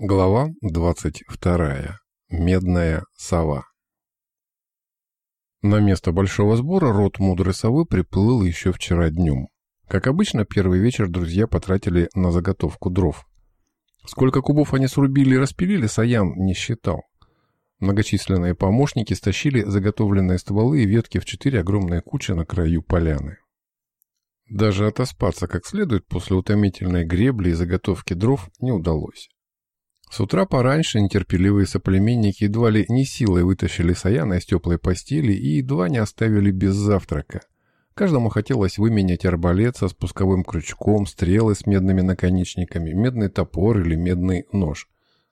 Глава 22. Медная сова. На место большого сбора род мудрой совы приплыл еще вчера днем. Как обычно, первый вечер друзья потратили на заготовку дров. Сколько кубов они срубили и распилили, Саян не считал. Многочисленные помощники стащили заготовленные стволы и ветки в четыре огромные кучи на краю поляны. Даже отоспаться как следует после утомительной гребли и заготовки дров не удалось. С утра пораньше нетерпеливые соплеменники едва ли не силой вытащили Саяна из теплой постели и едва не оставили без завтрака. Каждому хотелось выменять арбалет со спусковым крючком, стрелы с медными наконечниками, медный топор или медный нож.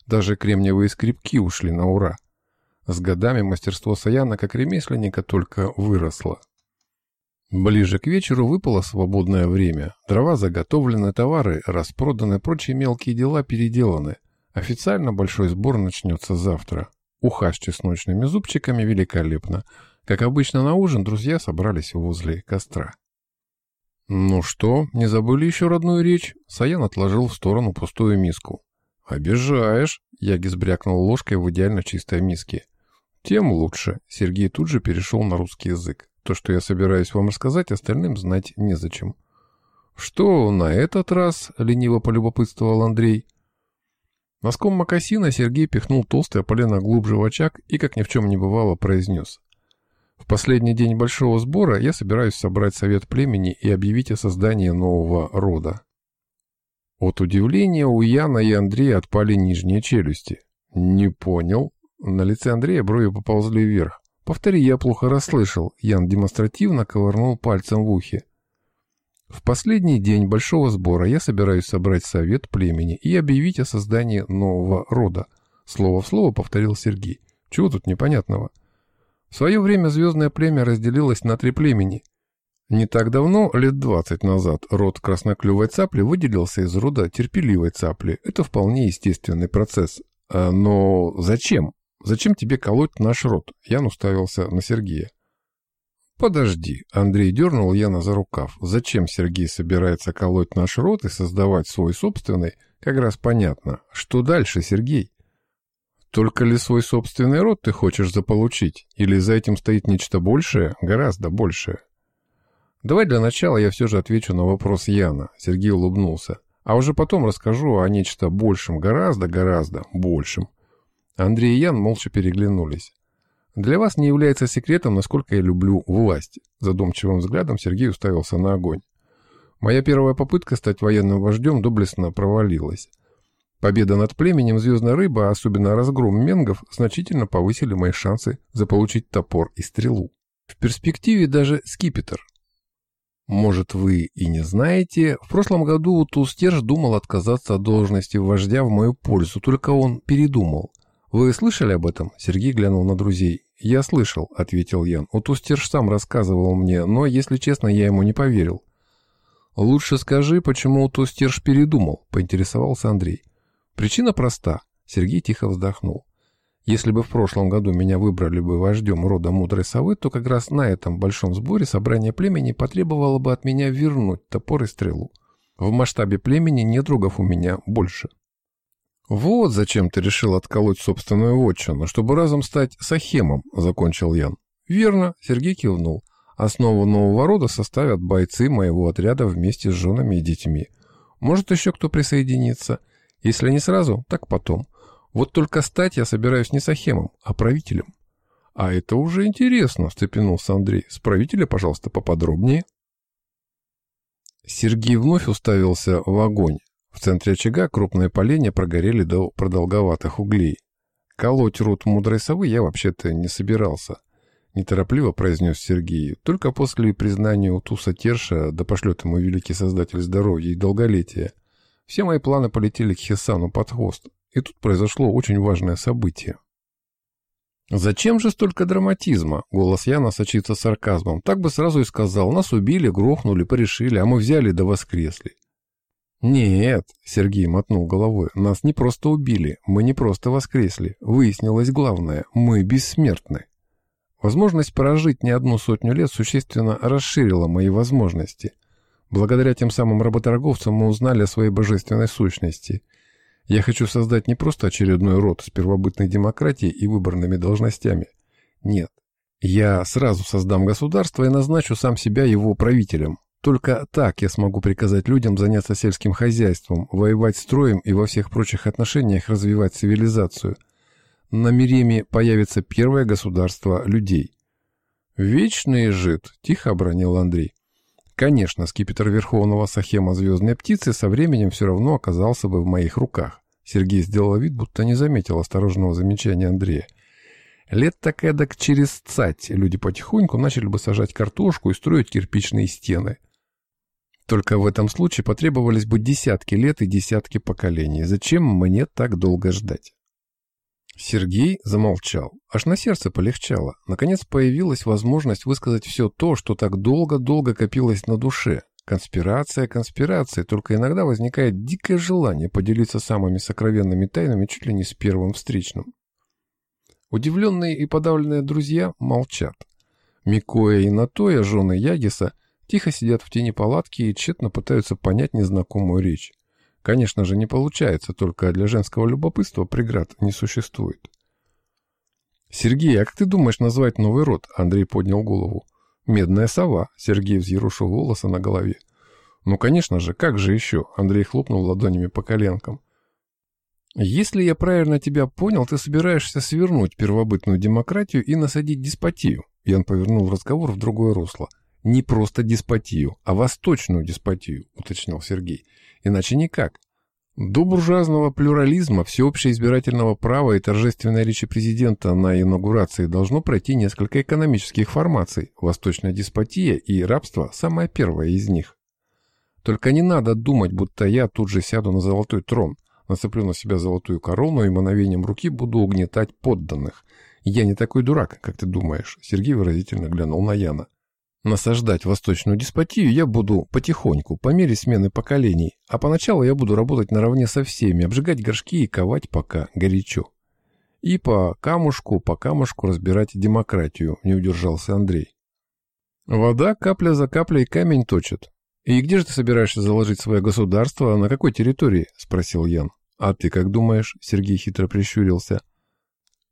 Даже кремниевые скрипки ушли на ура. С годами мастерство Саяна как ремесленника только выросло. Ближе к вечеру выпало свободное время. Дрова заготовлены, товары распроданы, прочие мелкие дела переделаны. Официально большой сбор начнется завтра. Уха с чесночными зубчиками великолепно. Как обычно на ужин друзья собрались возле костра. «Ну что, не забыли еще родную речь?» Саян отложил в сторону пустую миску. «Обижаешь!» — Ягис брякнул ложкой в идеально чистой миске. «Тем лучше!» — Сергей тут же перешел на русский язык. «То, что я собираюсь вам рассказать, остальным знать незачем». «Что на этот раз?» — лениво полюбопытствовал Андрей. Носком мокасина Сергей пихнул толстое полено глубже в очаг и, как ни в чем не бывало, произнес. «В последний день большого сбора я собираюсь собрать совет племени и объявить о создании нового рода». От удивления у Яна и Андрея отпали нижние челюсти. «Не понял». На лице Андрея брови поползли вверх. «Повтори, я плохо расслышал». Ян демонстративно ковырнул пальцем в ухе. В последний день большого сбора я собираюсь собрать совет племени и объявить о создании нового рода. Слово в слово повторил Сергей. Чего тут непонятного? В свое время звездное племя разделилось на три племени. Не так давно, лет двадцать назад, род красноклювой цапли выделился из рода терпеливой цапли. Это вполне естественный процесс. А, но зачем? Зачем тебе колоть наш род? Я уставился на Сергея. «Подожди», — Андрей дернул Яна за рукав. «Зачем Сергей собирается колоть наш рот и создавать свой собственный? Как раз понятно. Что дальше, Сергей?» «Только ли свой собственный род ты хочешь заполучить? Или за этим стоит нечто большее, гораздо большее?» «Давай для начала я все же отвечу на вопрос Яна», — Сергей улыбнулся. «А уже потом расскажу о нечто большем, гораздо-гораздо большем». Андрей и Ян молча переглянулись. Для вас не является секретом, насколько я люблю власть. Задумчивым взглядом Сергей уставился на огонь. Моя первая попытка стать военным вождем доблестно провалилась. Победа над племенем Звездная Рыба, а особенно разгром менгов, значительно повысили мои шансы заполучить топор и стрелу. В перспективе даже скипетр. Может, вы и не знаете, в прошлом году Тустерж думал отказаться от должности вождя в мою пользу, только он передумал. Вы слышали об этом? Сергей глянул на друзей. «Я слышал», — ответил Ян. «Утустерж сам рассказывал мне, но, если честно, я ему не поверил». «Лучше скажи, почему Утустерж передумал», — поинтересовался Андрей. «Причина проста». Сергей тихо вздохнул. «Если бы в прошлом году меня выбрали бы вождем рода мудрой совы, то как раз на этом большом сборе собрание племени потребовало бы от меня вернуть топор и стрелу. В масштабе племени недругов у меня больше». «Вот зачем ты решил отколоть собственную вотчину, чтобы разом стать Сахемом», — закончил Ян. «Верно», — Сергей кивнул. «Основу нового рода составят бойцы моего отряда вместе с женами и детьми. Может, еще кто присоединится. Если не сразу, так потом. Вот только стать я собираюсь не Сахемом, а правителем». «А это уже интересно», — встрепенулся Андрей. «С правителя, пожалуйста, поподробнее». Сергей вновь уставился в огонь. В центре очага крупные поленья прогорели до продолговатых углей. Колоть рот мудрой совы я вообще-то не собирался. Неторопливо произнес Сергей. Только после признания у Туса Терша, да пошлет ему великий создатель здоровья и долголетия, все мои планы полетели к Хесану под хвост. И тут произошло очень важное событие. «Зачем же столько драматизма?» — голос Яна сочится сарказмом. «Так бы сразу и сказал. Нас убили, грохнули, порешили, а мы взяли да воскресли. «Нет», — Сергей мотнул головой, — «нас не просто убили, мы не просто воскресли. Выяснилось главное — мы бессмертны». Возможность прожить не одну сотню лет существенно расширила мои возможности. Благодаря тем самым работорговцам мы узнали о своей божественной сущности. Я хочу создать не просто очередной род с первобытной демократией и выборными должностями. Нет. Я сразу создам государство и назначу сам себя его правителем. Только так я смогу приказать людям заняться сельским хозяйством, воевать строем и во всех прочих отношениях развивать цивилизацию. На Миреме появится первое государство людей. «Вечный жид», — тихо обронил Андрей. Конечно, скипетр Верховного Сахема Звездной Птицы со временем все равно оказался бы в моих руках. Сергей сделал вид, будто не заметил осторожного замечания Андрея. Лет так эдак через цать люди потихоньку начали бы сажать картошку и строить кирпичные стены. Только в этом случае потребовались бы десятки лет и десятки поколений. Зачем мне так долго ждать? Сергей замолчал. Аж на сердце полегчало. Наконец появилась возможность высказать все то, что так долго-долго копилось на душе. Конспирация, конспирация, только иногда возникает дикое желание поделиться самыми сокровенными тайнами чуть ли не с первым встречным. Удивленные и подавленные друзья молчат. Микоя и Натоя, жены Ягиса, Тихо сидят в тени палатки и тщетно пытаются понять незнакомую речь. Конечно же, не получается, только для женского любопытства преград не существует. «Сергей, а как ты думаешь назвать новый род?» Андрей поднял голову. «Медная сова», — Сергей взъерушил волосы на голове. «Ну, конечно же, как же еще?» — Андрей хлопнул ладонями по коленкам. «Если я правильно тебя понял, ты собираешься свернуть первобытную демократию и насадить деспотию». Ян повернул разговор в другое русло не просто деспотию, а восточную деспотию, уточнил Сергей. Иначе никак. До буржуазного плюрализма, всеобщего избирательного права и торжественной речи президента на инаугурации должно пройти несколько экономических формаций. Восточная деспотия и рабство – самая первая из них. Только не надо думать, будто я тут же сяду на золотой трон, нацеплю на себя золотую корону и мановением руки буду угнетать подданных. Я не такой дурак, как ты думаешь. Сергей выразительно глянул на Яна. Насаждать восточную деспотию я буду потихоньку, по мере смены поколений, а поначалу я буду работать наравне со всеми, обжигать горшки и ковать пока горячо. И по камушку, по камушку разбирать демократию, не удержался Андрей. Вода капля за каплей камень точит. И где же ты собираешься заложить свое государство, на какой территории? Спросил Ян. А ты как думаешь? Сергей хитро прищурился.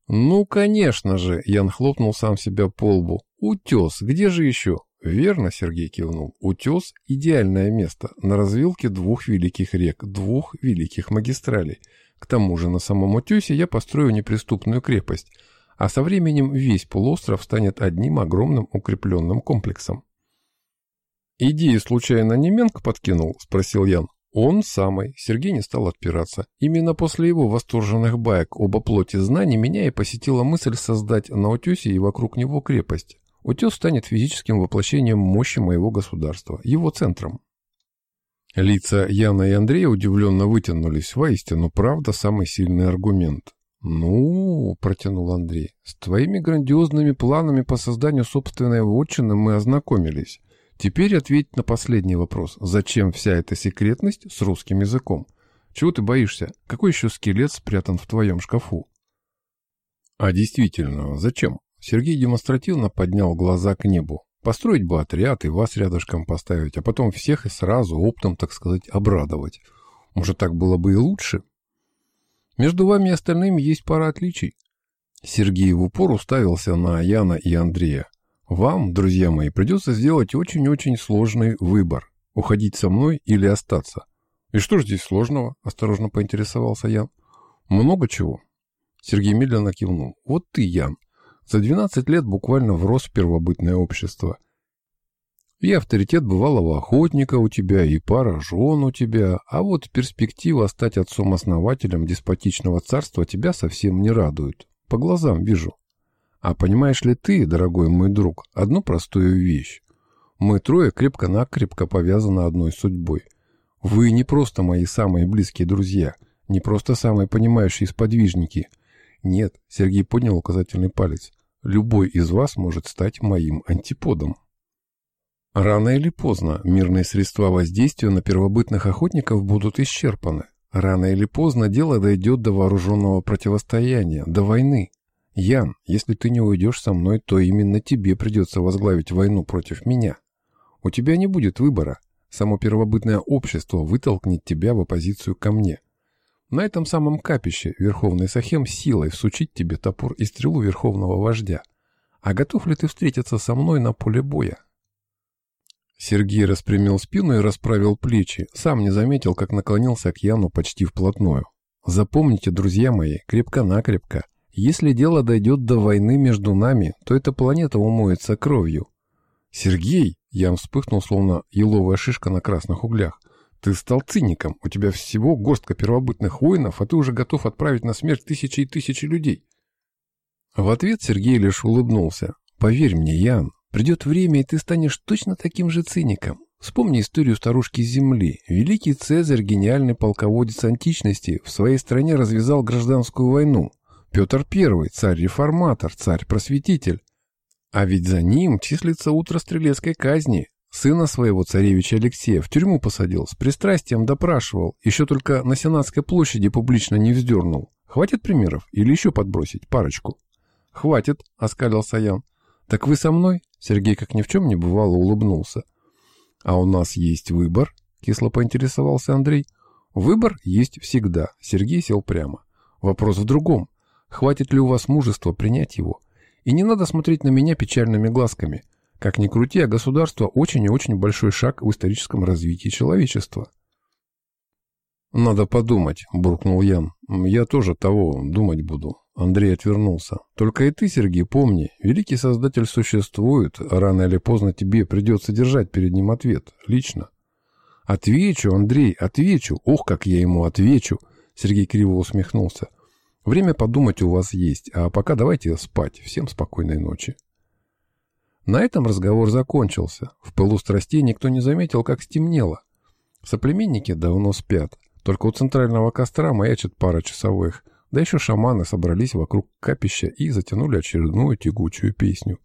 Ну, конечно же, Ян хлопнул сам себя по лбу. Утес, где же еще? Верно, Сергей кивнул. Утес – идеальное место на развилке двух великих рек, двух великих магистралей. К тому же на самом утесе я построю неприступную крепость, а со временем весь полуостров станет одним огромным укрепленным комплексом. «Идею случайно Неменко подкинул?» – спросил Ян. Он самый. Сергей не стал отпираться. Именно после его восторженных баек об оплоте знаний меня и посетила мысль создать на утесе и вокруг него крепость. Утес станет физическим воплощением мощи моего государства, его центром. Лица Яна и Андрея удивленно вытянулись. Воистину, правда, самый сильный аргумент. «Ну, — протянул Андрей, — с твоими грандиозными планами по созданию собственной вотчины мы ознакомились. Теперь ответь на последний вопрос. Зачем вся эта секретность с русским языком? Чего ты боишься? Какой еще скелет спрятан в твоем шкафу?» «А действительно, зачем?» Сергей демонстративно поднял глаза к небу. Построить бы отряд и вас рядышком поставить, а потом всех и сразу оптом, так сказать, обрадовать. Может, так было бы и лучше? Между вами и остальными есть пара отличий. Сергей в упор уставился на Яна и Андрея. Вам, друзья мои, придется сделать очень-очень сложный выбор. Уходить со мной или остаться. И что ж здесь сложного? Осторожно поинтересовался Ян. Много чего. Сергей медленно кивнул. Вот ты, Ян, за 12 лет буквально врос в первобытное общество. И авторитет бывалого охотника у тебя, и пара жен у тебя, а вот перспектива стать отцом-основателем деспотичного царства тебя совсем не радует. По глазам вижу. А понимаешь ли ты, дорогой мой друг, одну простую вещь? Мы трое крепко-накрепко повязаны одной судьбой. Вы не просто мои самые близкие друзья, не просто самые понимающие сподвижники – нет, Сергей поднял указательный палец. Любой из вас может стать моим антиподом. Рано или поздно мирные средства воздействия на первобытных охотников будут исчерпаны. Рано или поздно дело дойдет до вооруженного противостояния, до войны. Ян, если ты не уйдешь со мной, то именно тебе придется возглавить войну против меня. У тебя не будет выбора. Само первобытное общество вытолкнет тебя в оппозицию ко мне. На этом самом капище Верховный Сахем силой всучить тебе топор и стрелу Верховного Вождя. А готов ли ты встретиться со мной на поле боя? Сергей распрямил спину и расправил плечи, сам не заметил, как наклонился к Яну почти вплотную. Запомните, друзья мои, крепко-накрепко, если дело дойдет до войны между нами, то эта планета умоется кровью. Сергей, Ян вспыхнул, словно еловая шишка на красных углях. Ты стал циником, у тебя всего горстка первобытных воинов, а ты уже готов отправить на смерть тысячи и тысячи людей. В ответ Сергей лишь улыбнулся. Поверь мне, Ян, придет время, и ты станешь точно таким же циником. Вспомни историю старушки Земли. Великий Цезарь, гениальный полководец античности, в своей стране развязал гражданскую войну. Петр I, царь-реформатор, царь-просветитель. А ведь за ним числится утро стрелецкой казни. Сына своего царевича Алексея в тюрьму посадил, с пристрастием допрашивал, еще только на Сенатской площади публично не вздернул. Хватит примеров или еще подбросить парочку? Хватит, оскалил Саян. Так вы со мной? Сергей, как ни в чем не бывало, улыбнулся. А у нас есть выбор, кисло поинтересовался Андрей. Выбор есть всегда. Сергей сел прямо. Вопрос в другом. Хватит ли у вас мужества принять его? И не надо смотреть на меня печальными глазками. Как ни крути, а государство очень и очень большой шаг в историческом развитии человечества. «Надо подумать», — буркнул Ян. «Я тоже того думать буду». Андрей отвернулся. «Только и ты, Сергей, помни, великий создатель существует, а рано или поздно тебе придется держать перед ним ответ, лично». «Отвечу, Андрей, отвечу! Ох, как я ему отвечу!» Сергей криво усмехнулся. Время подумать у вас есть, а пока давайте спать. Всем спокойной ночи. На этом разговор закончился. В пылу страстей никто не заметил, как стемнело. Соплеменники давно спят. Только у центрального костра маячит пара часовых. Да еще шаманы собрались вокруг капища и затянули очередную тягучую песню.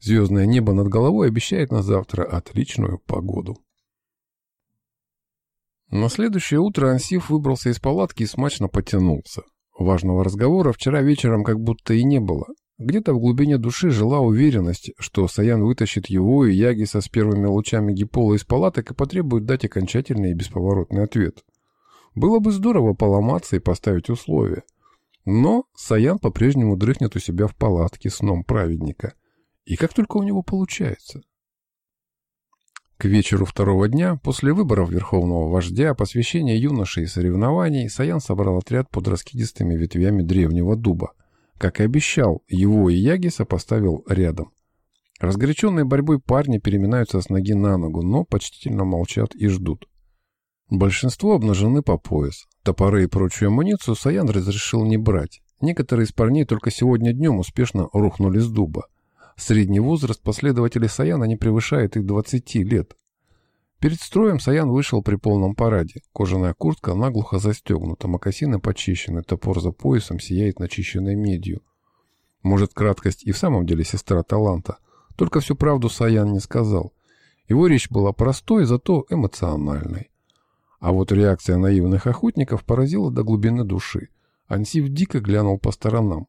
Звездное небо над головой обещает на завтра отличную погоду. На следующее утро Ансиф выбрался из палатки и смачно потянулся. Важного разговора вчера вечером как будто и не было. Где-то в глубине души жила уверенность, что Саян вытащит его и Ягиса с первыми лучами Гипола из палаток и потребует дать окончательный и бесповоротный ответ. Было бы здорово поломаться и поставить условия. Но Саян по-прежнему дрыхнет у себя в палатке сном праведника. И как только у него получается. К вечеру второго дня, после выборов верховного вождя, посвящения юношей и соревнований, Саян собрал отряд под раскидистыми ветвями древнего дуба. Как и обещал, его и Ягиса поставил рядом. Разгоряченные борьбой парни переминаются с ноги на ногу, но почтительно молчат и ждут. Большинство обнажены по пояс. Топоры и прочую амуницию Саян разрешил не брать. Некоторые из парней только сегодня днем успешно рухнули с дуба. Средний возраст последователей Саяна не превышает их 20 лет. Перед строем Саян вышел при полном параде. Кожаная куртка наглухо застегнута, мокасины почищены, топор за поясом сияет начищенной медью. Может, краткость и в самом деле сестра таланта. Только всю правду Саян не сказал. Его речь была простой, зато эмоциональной. А вот реакция наивных охотников поразила до глубины души. Ансив дико глянул по сторонам.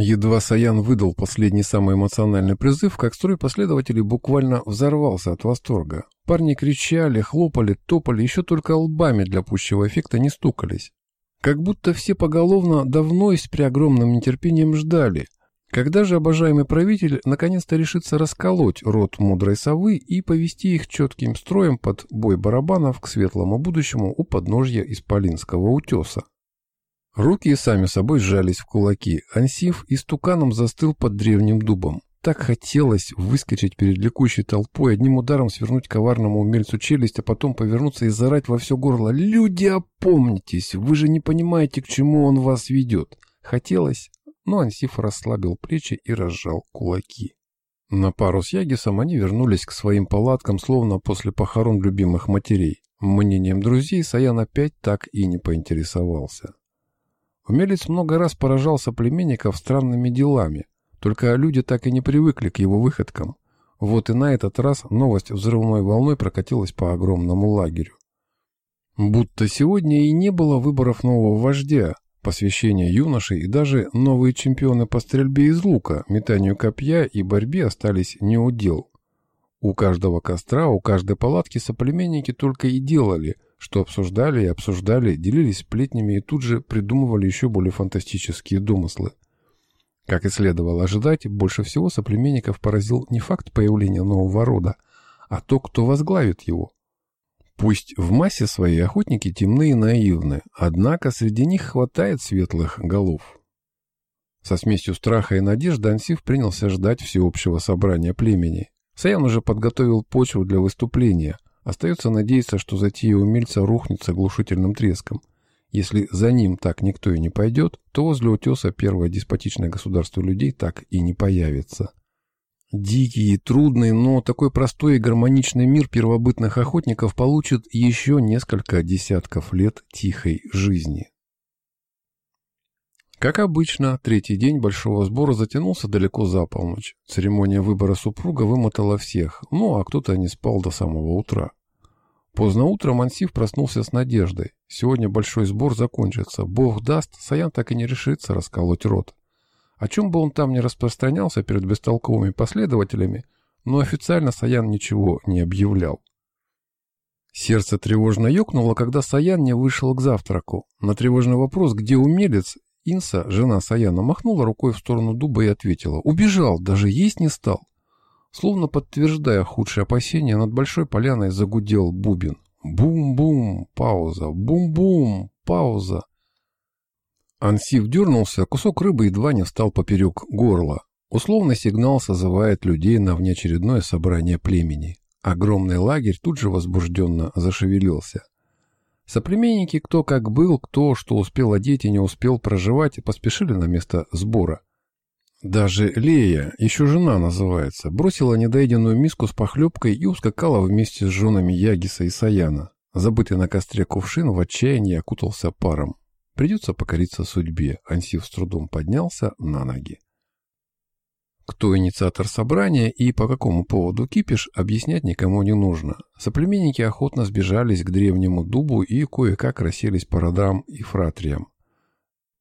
Едва Саян выдал последний самый эмоциональный призыв, как строй последователей буквально взорвался от восторга. Парни кричали, хлопали, топали, еще только лбами для пущего эффекта не стукались. Как будто все поголовно давно и с преогромным нетерпением ждали. Когда же обожаемый правитель наконец-то решится расколоть рот мудрой совы и повести их четким строем под бой барабанов к светлому будущему у подножья Исполинского утеса? Руки сами собой сжались в кулаки. Ансиф истуканом застыл под древним дубом. Так хотелось выскочить перед ликующей толпой, одним ударом свернуть коварному умельцу челюсть, а потом повернуться и зарать во все горло. «Люди, опомнитесь! Вы же не понимаете, к чему он вас ведет!» Хотелось, но Ансиф расслабил плечи и разжал кулаки. На пару с Ягисом они вернулись к своим палаткам, словно после похорон любимых матерей. Мнением друзей Саян опять так и не поинтересовался. Умелец много раз поражал соплеменников странными делами, только люди так и не привыкли к его выходкам. Вот и на этот раз новость взрывной волной прокатилась по огромному лагерю. Будто сегодня и не было выборов нового вождя, посвящения юношей и даже новые чемпионы по стрельбе из лука, метанию копья и борьбе остались не у дел. У каждого костра, у каждой палатки соплеменники только и делали, что обсуждали и обсуждали, делились сплетнями и тут же придумывали еще более фантастические домыслы. Как и следовало ожидать, больше всего соплеменников поразил не факт появления нового рода, а то, кто возглавит его. Пусть в массе своей охотники темные и наивны, однако среди них хватает светлых голов. Со смесью страха и надежды Ансив принялся ждать всеобщего собрания племени. Саян уже подготовил почву для выступления. Остается надеяться, что затея умельца рухнет с оглушительным треском. Если за ним так никто и не пойдет, то возле утеса первое деспотичное государство людей так и не появится. Дикий и трудный, но такой простой и гармоничный мир первобытных охотников получит еще несколько десятков лет тихой жизни. Как обычно, третий день большого сбора затянулся далеко за полночь. Церемония выбора супруга вымотала всех, ну а кто-то не спал до самого утра. Поздно утром Ансив проснулся с надеждой. Сегодня большой сбор закончится. Бог даст, Саян так и не решится расколоть рот. О чем бы он там ни распространялся перед бестолковыми последователями, но официально Саян ничего не объявлял. Сердце тревожно ёкнуло, когда Саян не вышел к завтраку. На тревожный вопрос, где умелец, Инса, жена Саяна, махнула рукой в сторону дуба и ответила. «Убежал, даже есть не стал». Словно подтверждая худшие опасения, над большой поляной загудел бубен. Бум-бум, пауза, бум-бум, пауза. Ансив дернулся, кусок рыбы едва не встал поперек горла. Условный сигнал созывает людей на внеочередное собрание племени. Огромный лагерь тут же возбужденно зашевелился. Соплеменники, кто как был, кто что успел одеть и не успел проживать, поспешили на место сбора. Даже Лея, еще жена называется, бросила недоеденную миску с похлебкой и ускакала вместе с женами Ягиса и Саяна. Забытый на костре кувшин в отчаянии окутался паром. Придется покориться судьбе. Ансив с трудом поднялся на ноги. Кто инициатор собрания и по какому поводу кипиш, объяснять никому не нужно. Соплеменники охотно сбежались к древнему дубу и кое-как расселись по родам и фратриям.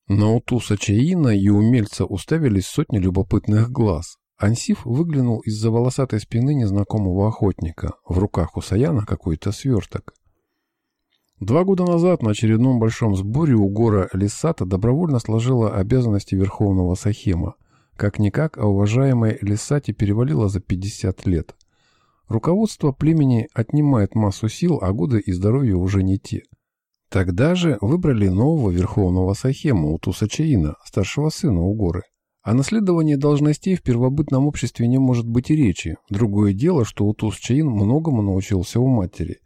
На Утуса Чаина и умельца уставились сотни любопытных глаз. Ансиф выглянул из-за волосатой спины незнакомого охотника. В руках у Саяна какой-то сверток. Два года назад на очередном большом сборе у гора Лисата добровольно сложила обязанности Верховного Сахема – как-никак, а уважаемой Лисати перевалило за 50 лет. Руководство племени отнимает массу сил, а годы и здоровье уже не те. Тогда же выбрали нового верховного Сахема Утуса Чаина, старшего сына Угоры. О наследовании должностей в первобытном обществе не может быть и речи. Другое дело, что Утус Чаин многому научился у матери.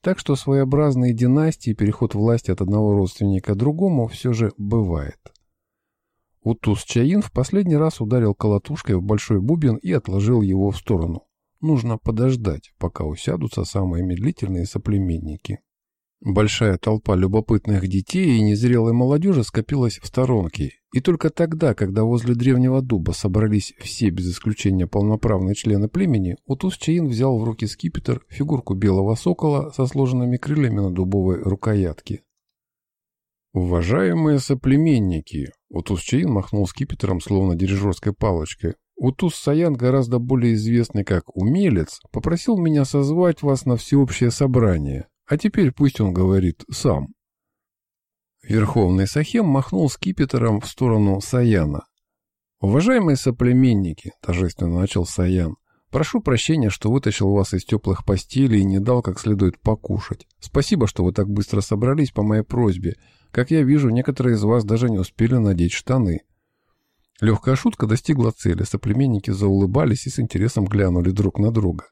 Так что своеобразные династии, переход власти от одного родственника к другому все же бывает. Утус Чаин в последний раз ударил колотушкой в большой бубен и отложил его в сторону. Нужно подождать, пока усядутся самые медлительные соплеменники. Большая толпа любопытных детей и незрелой молодежи скопилась в сторонке, и только тогда, когда возле древнего дуба собрались все без исключения полноправные члены племени, Утус Чаин взял в руки скипетр, фигурку белого сокола со сложенными крыльями на дубовой рукоятке. «Уважаемые соплеменники!» Утус Чаин махнул скипетром, словно дирижерской палочкой. Утус Саян, гораздо более известный как «умелец», попросил меня созвать вас на всеобщее собрание, а теперь пусть он говорит сам. Верховный Сахем махнул скипетром в сторону Саяна. «Уважаемые соплеменники», — торжественно начал Саян, — «прошу прощения, что вытащил вас из теплых постелей и не дал как следует покушать. Спасибо, что вы так быстро собрались по моей просьбе, как я вижу, некоторые из вас даже не успели надеть штаны. Легкая шутка достигла цели, соплеменники заулыбались и с интересом глянули друг на друга.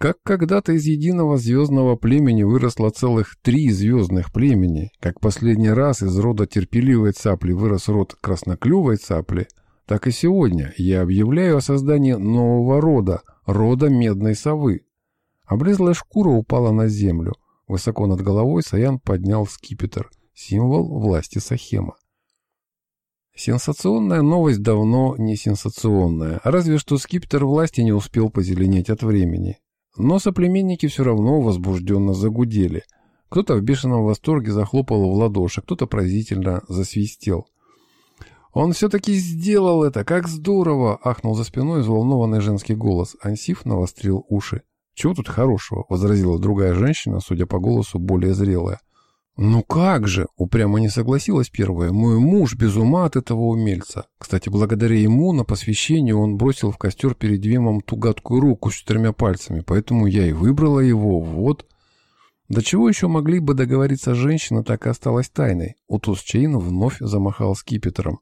Как когда-то из единого звездного племени выросло целых три звездных племени, как последний раз из рода терпеливой цапли вырос род красноклювой цапли, так и сегодня я объявляю о создании нового рода, рода медной совы. Облезлая шкура упала на землю, Высоко над головой Саян поднял скипетр, символ власти Сахема. Сенсационная новость давно не сенсационная, разве что скипетр власти не успел позеленеть от времени. Но соплеменники все равно возбужденно загудели. Кто-то в бешеном восторге захлопал в ладоши, кто-то поразительно засвистел. «Он все-таки сделал это! Как здорово!» — ахнул за спиной взволнованный женский голос. Ансиф навострил уши. «Чего тут хорошего?» — возразила другая женщина, судя по голосу, более зрелая. «Ну как же!» — упрямо не согласилась первая. «Мой муж без ума от этого умельца. Кстати, благодаря ему на посвящение он бросил в костер перед Вемом ту гадкую руку с четырьмя пальцами, поэтому я и выбрала его. Вот...» До чего еще могли бы договориться женщина, так и осталась тайной. Утус Чейн вновь замахал скипетром.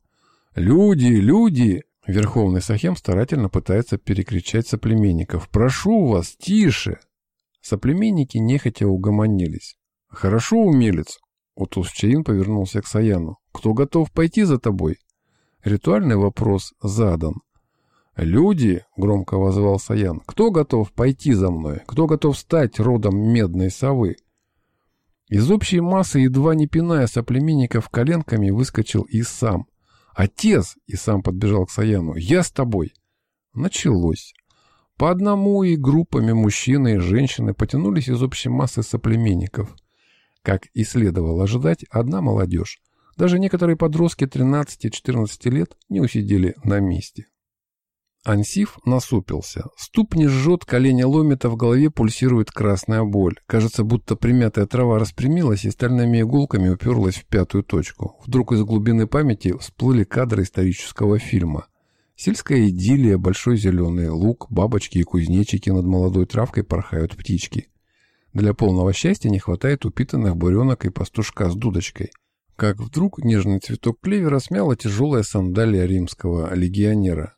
«Люди, люди!» Верховный Сахем старательно пытается перекричать соплеменников. «Прошу вас, тише!» Соплеменники нехотя угомонились. «Хорошо, умелец!» Утус Чаин повернулся к Саяну. «Кто готов пойти за тобой?» Ритуальный вопрос задан. «Люди!» — громко возвал Саян. «Кто готов пойти за мной? Кто готов стать родом медной совы?» Из общей массы, едва не пиная соплеменников коленками, выскочил и сам. «Отец!» — и сам подбежал к Саяну. «Я с тобой!» Началось. По одному и группами мужчины и женщины потянулись из общей массы соплеменников — как и следовало ожидать, одна молодежь. Даже некоторые подростки 13-14 лет не усидели на месте. Ансиф насупился. Ступни жжет, колени ломит, а в голове пульсирует красная боль. Кажется, будто примятая трава распрямилась и стальными иголками уперлась в пятую точку. Вдруг из глубины памяти всплыли кадры исторического фильма. Сельская идиллия, большой зеленый луг, бабочки и кузнечики над молодой травкой порхают птички. Для полного счастья не хватает упитанных буренок и пастушка с дудочкой. Как вдруг нежный цветок клевера смяла тяжелая сандалия римского легионера.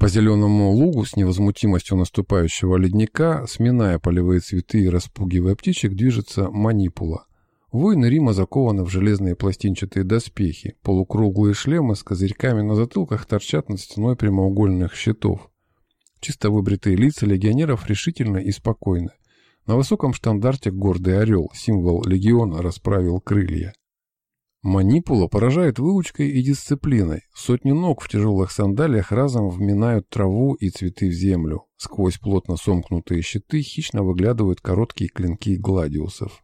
По зеленому лугу с невозмутимостью наступающего ледника, сминая полевые цветы и распугивая птичек, движется манипула. Воины Рима закованы в железные пластинчатые доспехи. Полукруглые шлемы с козырьками на затылках торчат над стеной прямоугольных щитов. Чисто выбритые лица легионеров решительно и спокойны. На высоком штандарте гордый орел, символ легиона, расправил крылья. Манипула поражает выучкой и дисциплиной. Сотни ног в тяжелых сандалиях разом вминают траву и цветы в землю. Сквозь плотно сомкнутые щиты хищно выглядывают короткие клинки гладиусов.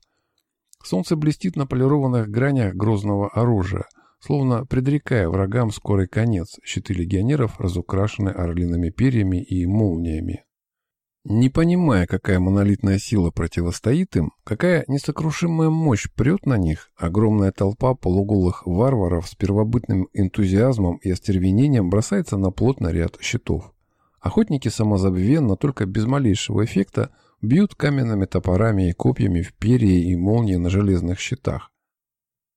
Солнце блестит на полированных гранях грозного оружия, словно предрекая врагам скорый конец. Щиты легионеров разукрашены орлиными перьями и молниями. Не понимая, какая монолитная сила противостоит им, какая несокрушимая мощь прет на них, огромная толпа полуголых варваров с первобытным энтузиазмом и остервенением бросается на плотный ряд щитов. Охотники самозабвенно, только без малейшего эффекта, бьют каменными топорами и копьями в перья и молнии на железных щитах.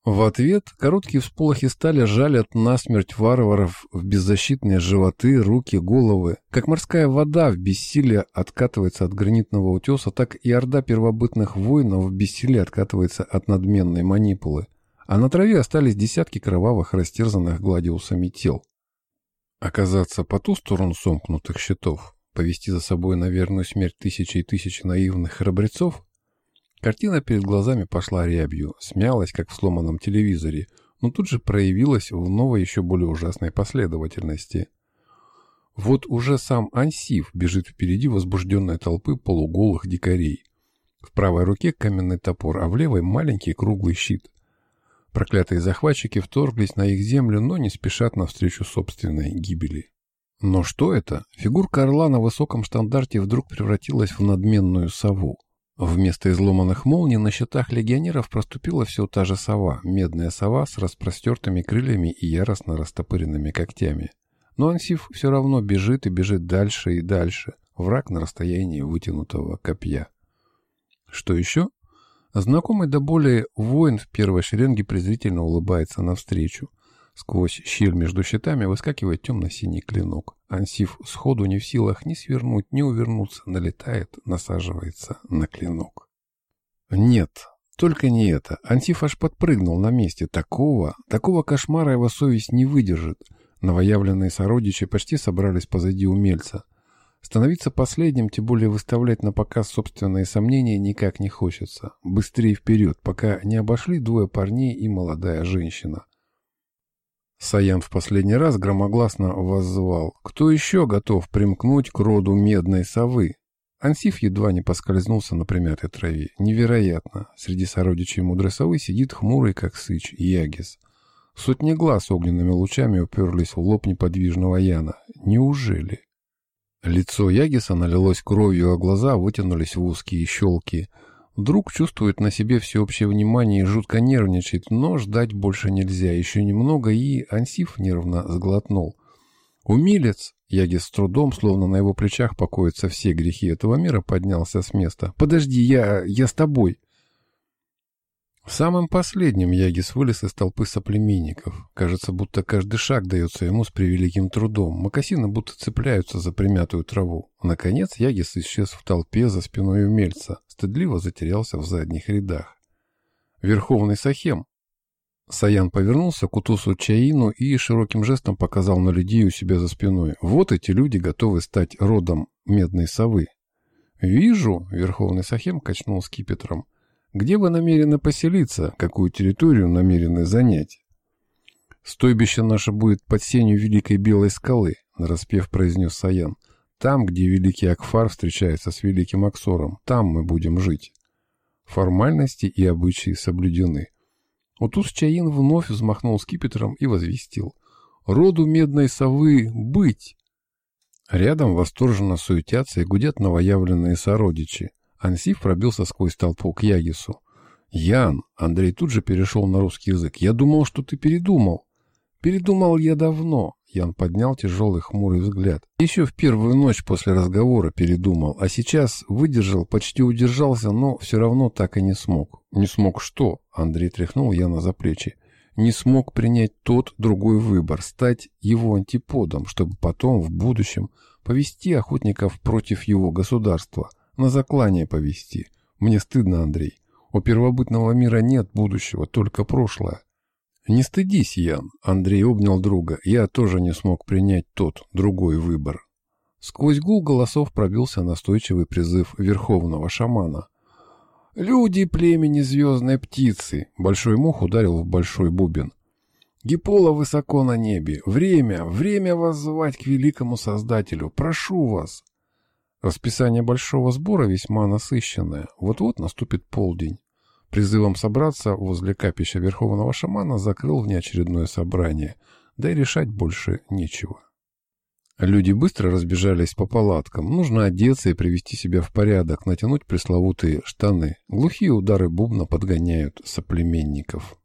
В ответ короткие всполохи стали жалят насмерть варваров в беззащитные животы, руки, головы. Как морская вода в бессилие откатывается от гранитного утеса, так и орда первобытных воинов в бессилие откатывается от надменной манипулы. А на траве остались десятки кровавых, растерзанных гладиусами тел. Оказаться по ту сторону сомкнутых щитов, повести за собой на верную смерть тысячи и тысячи наивных храбрецов, Картина перед глазами пошла рябью, смялась, как в сломанном телевизоре, но тут же проявилась в новой, еще более ужасной последовательности. Вот уже сам Ансив бежит впереди возбужденной толпы полуголых дикарей. В правой руке каменный топор, а в левой маленький круглый щит. Проклятые захватчики вторглись на их землю, но не спешат навстречу собственной гибели. Но что это? Фигурка орла на высоком стандарте вдруг превратилась в надменную сову. Вместо изломанных молний на щитах легионеров проступила все та же сова, медная сова с распростертыми крыльями и яростно растопыренными когтями. Но Ансиф все равно бежит и бежит дальше и дальше, враг на расстоянии вытянутого копья. Что еще? Знакомый до боли воин в первой шеренге презрительно улыбается навстречу. Сквозь щель между щитами выскакивает темно-синий клинок. Ансиф сходу не в силах ни свернуть, ни увернуться, налетает, насаживается на клинок. Нет, только не это. Ансиф аж подпрыгнул на месте. Такого, такого кошмара его совесть не выдержит. Новоявленные сородичи почти собрались позади умельца. Становиться последним, тем более выставлять на показ собственные сомнения никак не хочется. Быстрее вперед, пока не обошли двое парней и молодая женщина. Саян в последний раз громогласно воззвал. «Кто еще готов примкнуть к роду медной совы?» Ансиф едва не поскользнулся на примятой траве. Невероятно. Среди сородичей мудрой совы сидит хмурый, как сыч, Ягис. Сотни глаз огненными лучами уперлись в лоб неподвижного Яна. Неужели? Лицо Ягиса налилось кровью, а глаза вытянулись в узкие щелки. Друг чувствует на себе всеобщее внимание и жутко нервничает, но ждать больше нельзя. Еще немного, и Ансиф нервно сглотнул. Умилец, Ягис с трудом, словно на его плечах покоятся все грехи этого мира, поднялся с места. «Подожди, я... я с тобой!» Самым последним Ягис вылез из толпы соплеменников. Кажется, будто каждый шаг дается ему с превеликим трудом. Макасины будто цепляются за примятую траву. Наконец Ягис исчез в толпе за спиной умельца. Стыдливо затерялся в задних рядах. Верховный Сахем. Саян повернулся к Утусу Чаину и широким жестом показал на людей у себя за спиной. Вот эти люди готовы стать родом медной совы. «Вижу», — Верховный Сахем качнул скипетром. Где вы намерены поселиться? Какую территорию намерены занять? Стойбище наше будет под сенью Великой Белой Скалы, нараспев произнес Саян. Там, где Великий Акфар встречается с Великим Аксором, там мы будем жить. Формальности и обычаи соблюдены. Утус Чаин вновь взмахнул скипетром и возвестил. «Роду медной совы быть!» Рядом восторженно суетятся и гудят новоявленные сородичи. Ансиф пробился сквозь толпу к Ягису. «Ян!» — Андрей тут же перешел на русский язык. «Я думал, что ты передумал». «Передумал я давно», — Ян поднял тяжелый хмурый взгляд. «Еще в первую ночь после разговора передумал, а сейчас выдержал, почти удержался, но все равно так и не смог». «Не смог что?» — Андрей тряхнул Яна за плечи. «Не смог принять тот другой выбор, стать его антиподом, чтобы потом, в будущем, повести охотников против его государства» на заклание повести. Мне стыдно, Андрей. У первобытного мира нет будущего, только прошлое. Не стыдись, Ян. Андрей обнял друга. Я тоже не смог принять тот, другой выбор. Сквозь гул голосов пробился настойчивый призыв верховного шамана. «Люди племени звездной птицы!» Большой мух ударил в большой бубен. «Гипола высоко на небе! Время! Время воззвать к великому Создателю! Прошу вас!» Расписание большого сбора весьма насыщенное. Вот-вот наступит полдень. Призывом собраться возле капища верховного шамана закрыл внеочередное собрание, да и решать больше нечего. Люди быстро разбежались по палаткам. Нужно одеться и привести себя в порядок, натянуть пресловутые штаны. Глухие удары бубна подгоняют соплеменников.